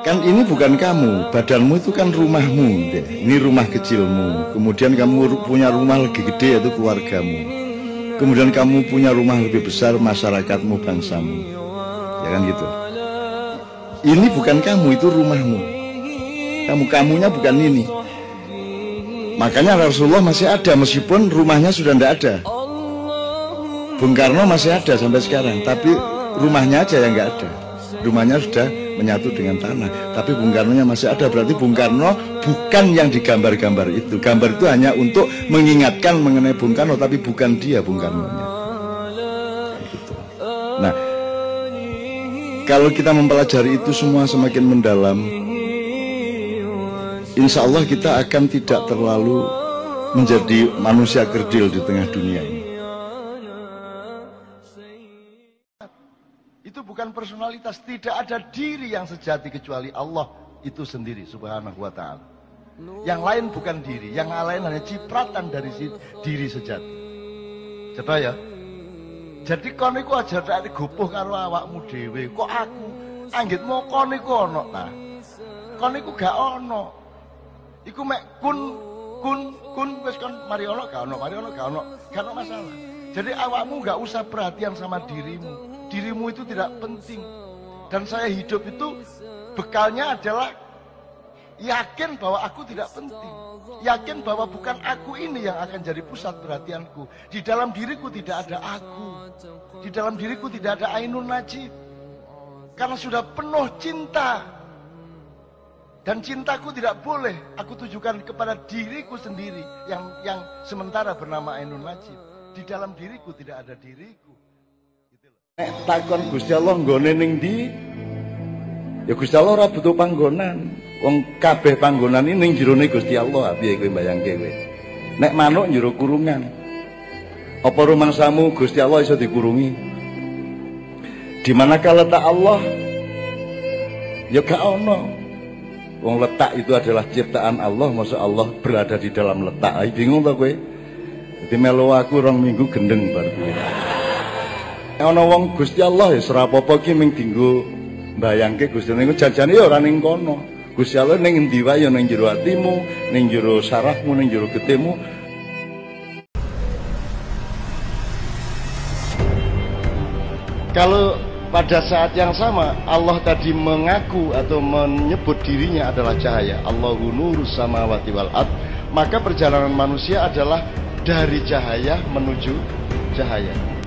Kan ini bukan kamu, badanmu itu kan rumahmu. Ini rumah kecilmu. Kemudian kamu punya rumah lebih gede yaitu keluargamu. Kemudian kamu punya rumah lebih besar masyarakatmu, bangsamu. Ya kan gitu. Ini bukan kamu, itu rumahmu. Kamu kamunya bukan ini. Makanya Rasulullah masih ada meskipun rumahnya sudah tidak ada. Bung Karno masih ada sampai sekarang, tapi rumahnya aja yang nggak ada. Rumahnya sudah menyatu dengan tanah. Tapi Bung Karno-nya masih ada. Berarti Bung Karno bukan yang digambar-gambar itu. Gambar itu hanya untuk mengingatkan mengenai Bung Karno, tapi bukan dia Bung Karno-nya. Gitu. Nah, kalau kita mempelajari itu semua semakin mendalam, insya Allah kita akan tidak terlalu menjadi manusia kerdil di tengah dunia ini. Itu bukan personalitas, tidak ada diri yang sejati kecuali Allah itu sendiri subhanahu wa ta'ala. Yang lain bukan diri, yang lain hanya cipratan dari si, diri sejati. Coba ya. Jadi kon iku aja tak gopoh karo awakmu dhewe. Kok aku anggitmu kon iku ana ta? Kon iku gak ono. Iku mek kun kun kun wis kon mari ono gak ono, mari ono gak ono, gak ono masalah. Jadi awakmu gak usah perhatian sama dirimu dirimu itu tidak penting. Dan saya hidup itu bekalnya adalah yakin bahwa aku tidak penting. Yakin bahwa bukan aku ini yang akan jadi pusat perhatianku. Di dalam diriku tidak ada aku. Di dalam diriku tidak ada Ainun Najib. Karena sudah penuh cinta. Dan cintaku tidak boleh aku tujukan kepada diriku sendiri yang yang sementara bernama Ainun Najib. Di dalam diriku tidak ada diriku. Nek takon Gusti Allah nggone ning ndi? Ya Gusti Allah ora butuh panggonan. Wong kabeh panggonan ini ning jerone Gusti Allah, piye kowe bayangke kowe. Nek manuk njero kurungan. Apa rumangsamu Gusti Allah iso dikurungi? Di manakah letak Allah? Ya gak ono. Wong letak itu adalah ciptaan Allah, masa Allah berada di dalam letak. Ai bingung to kowe? Dadi melu aku rong minggu gendeng bar kuwi. Ana wong Gusti Allah ya ora apa-apa ki ming dinggo mbayangke Gusti niku jajane ya ora ning kono. Gusti Allah ning endi wae? Ya ning jero atimu, ning jero sarafmu, ning jero getihmu. Kalau pada saat yang sama Allah tadi mengaku atau menyebut dirinya adalah cahaya. Allahu nurus samawati wal ard. Maka perjalanan manusia adalah dari cahaya menuju cahaya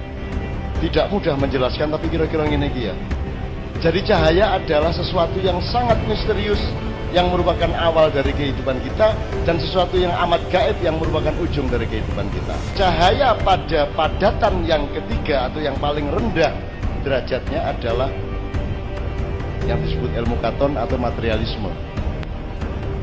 tidak mudah menjelaskan tapi kira-kira ini ya. Jadi cahaya adalah sesuatu yang sangat misterius yang merupakan awal dari kehidupan kita dan sesuatu yang amat gaib yang merupakan ujung dari kehidupan kita. Cahaya pada padatan yang ketiga atau yang paling rendah derajatnya adalah yang disebut ilmu katon atau materialisme.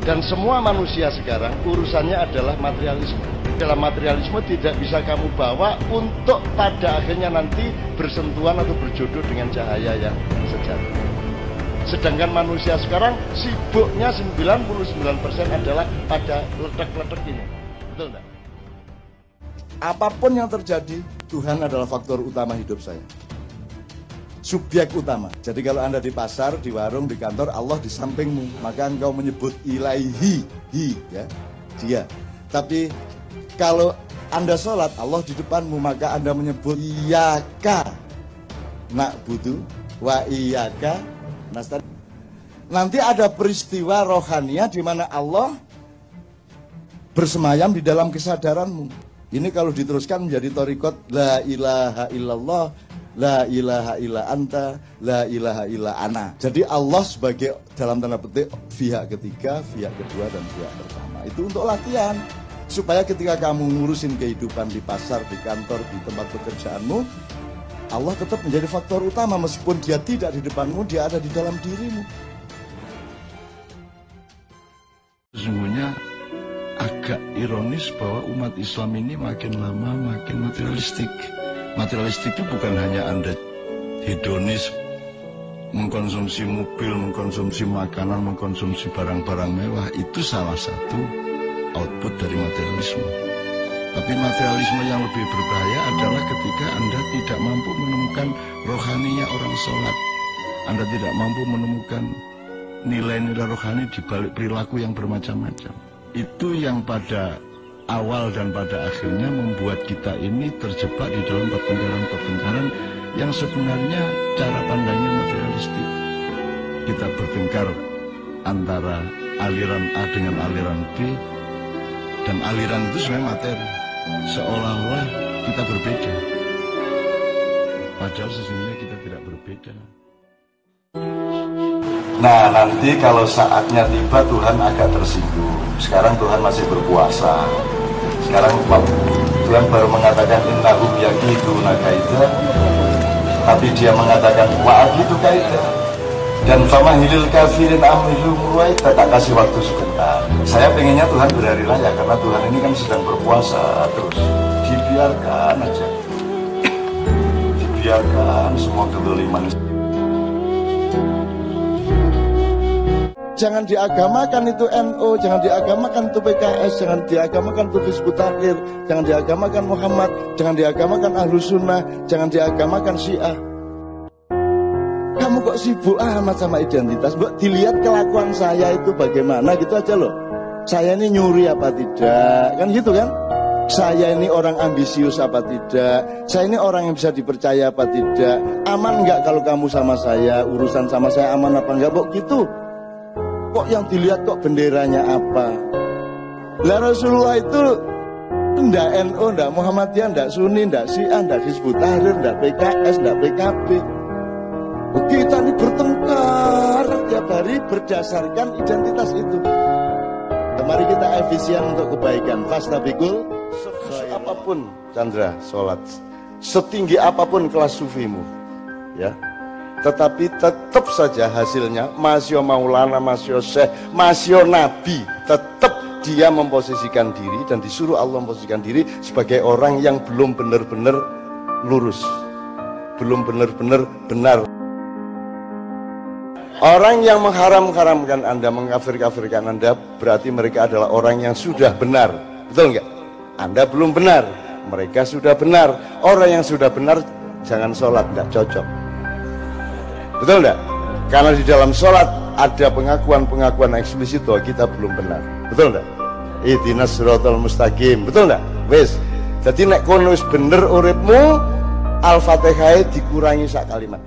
Dan semua manusia sekarang urusannya adalah materialisme. Dalam materialisme tidak bisa kamu bawa untuk pada akhirnya nanti bersentuhan atau berjodoh dengan cahaya yang sejati. Sedangkan manusia sekarang sibuknya 99% adalah pada letak-letak ini. Betul enggak? Apa pun yang terjadi, Tuhan adalah faktor utama hidup saya subjek utama. Jadi kalau Anda di pasar, di warung, di kantor, Allah di sampingmu, maka engkau menyebut ilaihi, hi, ya, dia. Tapi kalau Anda sholat, Allah di depanmu, maka Anda menyebut iyaka nak butuh wa iyaka nastan. Nanti ada peristiwa rohania di mana Allah bersemayam di dalam kesadaranmu. Ini kalau diteruskan menjadi torikot la ilaha illallah La ilaha illa anta, la ilaha illa ana. Jadi Allah sebagai dalam tanda petik pihak ketiga, pihak kedua dan pihak pertama. Itu untuk latihan supaya ketika kamu ngurusin kehidupan di pasar, di kantor, di tempat pekerjaanmu, Allah tetap menjadi faktor utama. Meskipun dia tidak di depanmu, dia ada di dalam dirimu. Sesungguhnya agak ironis bahwa umat Islam ini makin lama makin materialistik. Materialistik itu bukan hanya Anda hedonis mengkonsumsi mobil, mengkonsumsi makanan, mengkonsumsi barang-barang mewah. Itu salah satu output dari materialisme. Tapi materialisme yang lebih berbahaya adalah ketika Anda tidak mampu menemukan rohaninya orang sholat. Anda tidak mampu menemukan nilai-nilai rohani di balik perilaku yang bermacam-macam. Itu yang pada awal dan pada akhirnya membuat kita ini terjebak di dalam pertengkaran-pertengkaran yang sebenarnya cara pandangnya materialistik. Kita bertengkar antara aliran A dengan aliran B dan aliran itu sebenarnya materi. Seolah-olah kita berbeda. Padahal sesungguhnya kita tidak berbeda. Nah nanti kalau saatnya tiba Tuhan agak tersinggung. Sekarang Tuhan masih berpuasa. Sekarang Tuhan baru mengatakan innahum yakidu nakaida. Tapi dia mengatakan wa'agidu kaida. Dan fama hilil kafirin amhilu mulai tak kasih waktu sebentar. Saya pengennya Tuhan berhari raya karena Tuhan ini kan sedang berpuasa terus. Dibiarkan aja. Dibiarkan semua kedoliman. jangan diagamakan itu NU, jangan diagamakan itu PKS, jangan diagamakan itu Hizbut Tahrir, jangan diagamakan Muhammad, jangan diagamakan Ahlus Sunnah, jangan diagamakan Syiah. Kamu kok sibuk amat sama identitas? Mbak, dilihat kelakuan saya itu bagaimana gitu aja loh. Saya ini nyuri apa tidak? Kan gitu kan? Saya ini orang ambisius apa tidak? Saya ini orang yang bisa dipercaya apa tidak? Aman nggak kalau kamu sama saya? Urusan sama saya aman apa enggak? Kok gitu? kok yang dilihat kok benderanya apa lah Rasulullah itu ndak NU, ndak Muhammadiyah, ndak Sunni, ndak Syiah, ndak Hizbut Tahrir, ndak PKS, ndak PKB. Kita ini bertengkar tiap hari berdasarkan identitas itu. Mari kita efisien untuk kebaikan. Fastabikul apa pun. Chandra sholat. Setinggi apa pun kelas sufimu ya. Tetapi tetap saja hasilnya masih maulana, masih syekh, masih nabi tetap dia memposisikan diri dan disuruh Allah memposisikan diri sebagai orang yang belum benar-benar lurus belum benar-benar benar Orang yang mengharam-haramkan Anda, mengkafir-kafirkan Anda, berarti mereka adalah orang yang sudah benar. Betul nggak? Anda belum benar, mereka sudah benar. Orang yang sudah benar, jangan sholat, nggak cocok. Betul enggak? Karena di dalam sholat ada pengakuan-pengakuan eksplisit bahwa kita belum benar. Betul enggak? Ihdinas siratal mustaqim. Betul enggak? Wes. Jadi nek kono bener uripmu Al-Fatihah dikurangi sak kalimat.